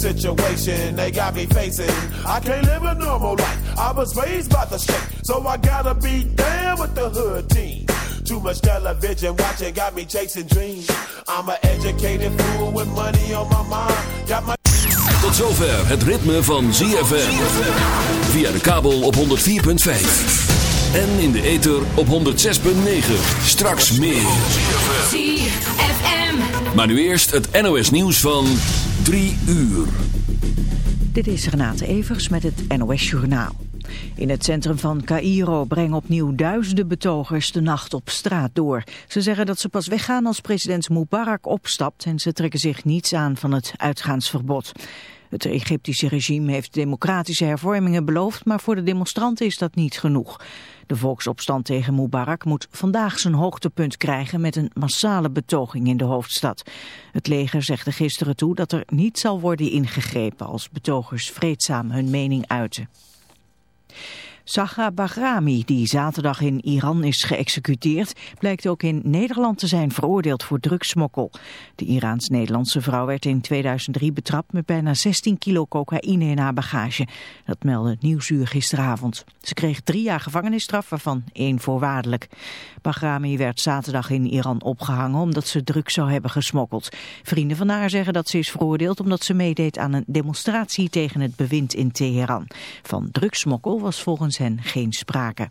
Situation they got me facing. I can't live a normal life. I was raised by the state, so I gotta be down with the hood team. Too much television watching got me chasing dreams. I'm an educated fool with money on my mind. Got my Tot zover het ritme van ZFM. Via de kabel op 104.5. En in de ether op 106.9. Straks meer. ZFM. Maar nu eerst het NOS nieuws van 3 uur. Dit is Renate Evers met het NOS Journaal. In het centrum van Cairo brengen opnieuw duizenden betogers de nacht op straat door. Ze zeggen dat ze pas weggaan als president Mubarak opstapt en ze trekken zich niets aan van het uitgaansverbod. Het Egyptische regime heeft democratische hervormingen beloofd, maar voor de demonstranten is dat niet genoeg. De volksopstand tegen Mubarak moet vandaag zijn hoogtepunt krijgen met een massale betoging in de hoofdstad. Het leger zegde gisteren toe dat er niet zal worden ingegrepen als betogers vreedzaam hun mening uiten. Saga Bahrami, die zaterdag in Iran is geëxecuteerd, blijkt ook in Nederland te zijn veroordeeld voor drugssmokkel. De Iraans-Nederlandse vrouw werd in 2003 betrapt met bijna 16 kilo cocaïne in haar bagage. Dat meldde Nieuwsuur gisteravond. Ze kreeg drie jaar gevangenisstraf, waarvan één voorwaardelijk. Bahrami werd zaterdag in Iran opgehangen omdat ze drugs zou hebben gesmokkeld. Vrienden van haar zeggen dat ze is veroordeeld omdat ze meedeed aan een demonstratie tegen het bewind in Teheran. Van drugssmokkel was volgens hen geen sprake.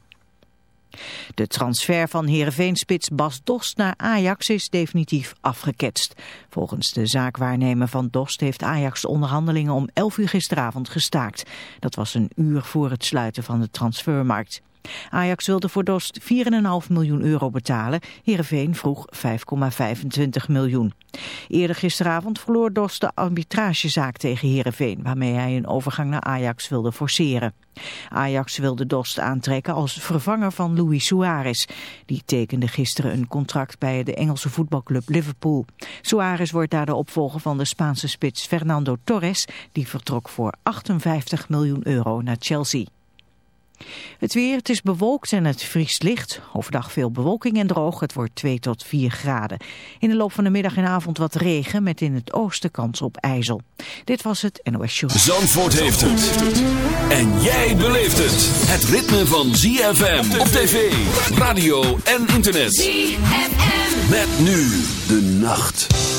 De transfer van Heerenveenspits Bas Dost naar Ajax is definitief afgeketst. Volgens de zaakwaarnemer van Dost heeft Ajax de onderhandelingen om 11 uur gisteravond gestaakt. Dat was een uur voor het sluiten van de transfermarkt. Ajax wilde voor Dost 4,5 miljoen euro betalen. Heerenveen vroeg 5,25 miljoen. Eerder gisteravond verloor Dost de arbitragezaak tegen Heerenveen... waarmee hij een overgang naar Ajax wilde forceren. Ajax wilde Dost aantrekken als vervanger van Luis Suarez. Die tekende gisteren een contract bij de Engelse voetbalclub Liverpool. Suarez wordt daar de opvolger van de Spaanse spits Fernando Torres... die vertrok voor 58 miljoen euro naar Chelsea. Het weer, het is bewolkt en het vriest licht. Overdag veel bewolking en droog. Het wordt 2 tot 4 graden. In de loop van de middag en avond wat regen met in het oosten kans op ijzel. Dit was het NOS Show. Zandvoort heeft het. En jij beleeft het. Het ritme van ZFM op tv, radio en internet. ZFM. Met nu de nacht.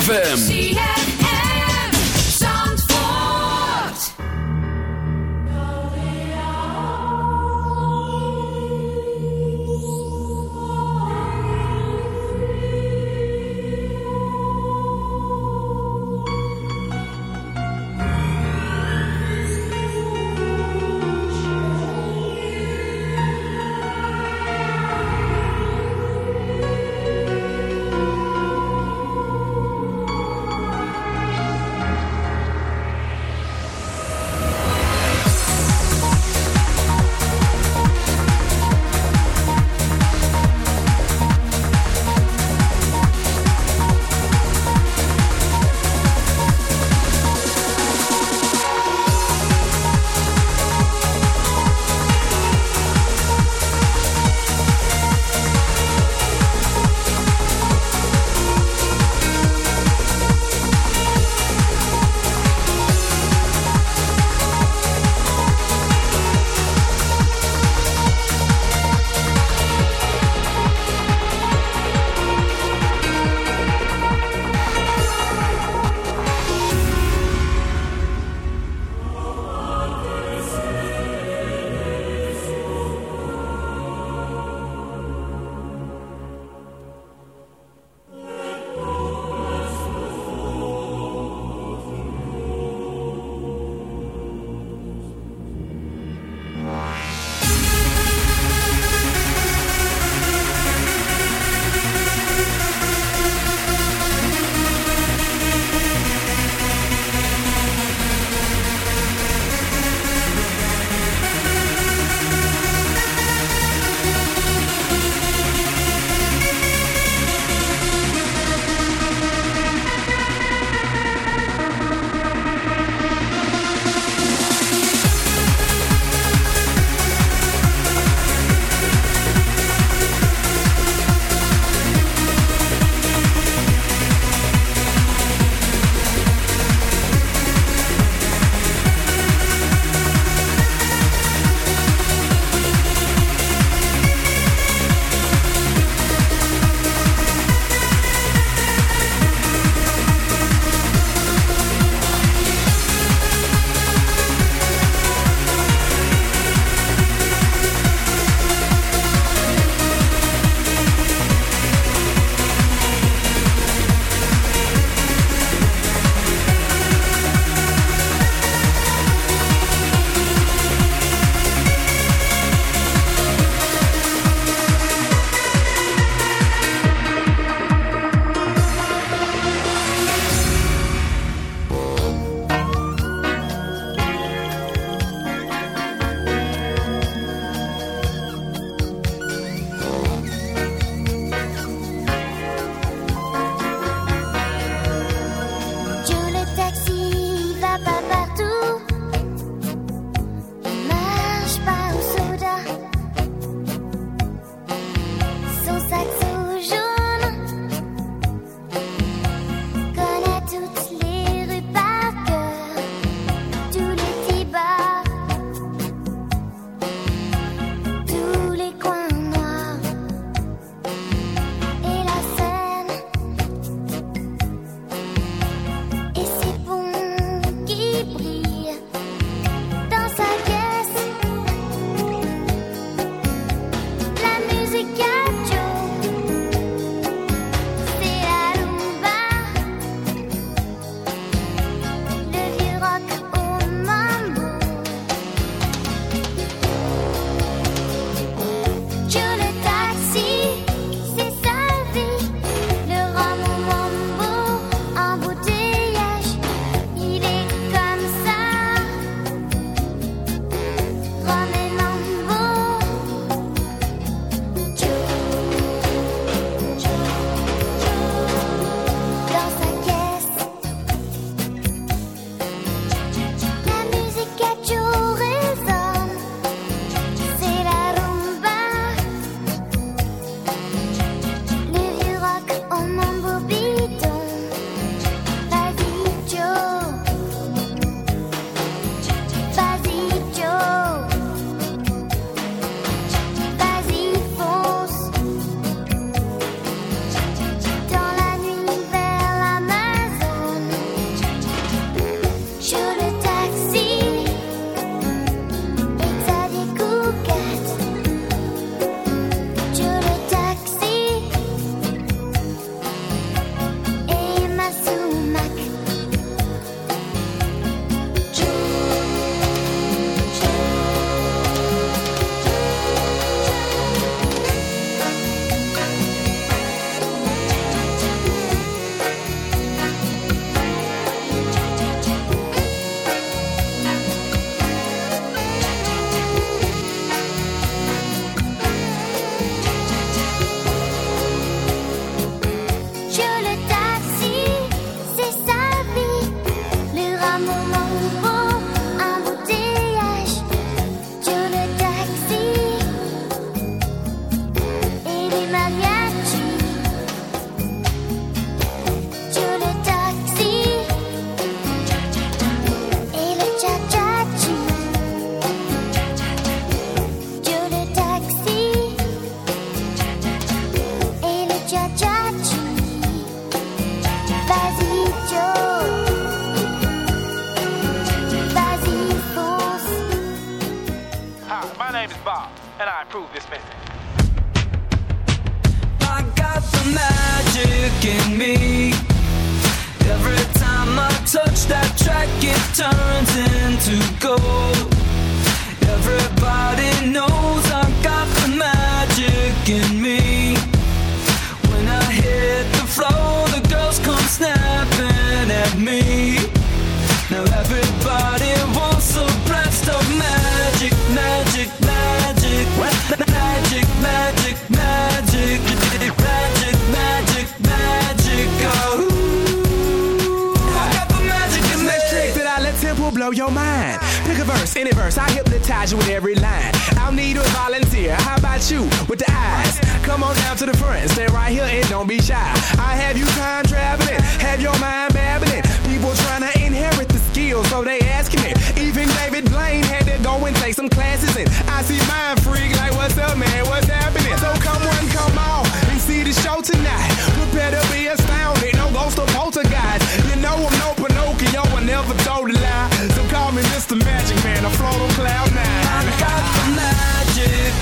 ZFM.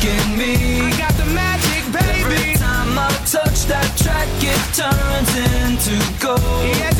magic in me. I got the magic, baby. Every time I touch that track, it turns into gold. Yeah,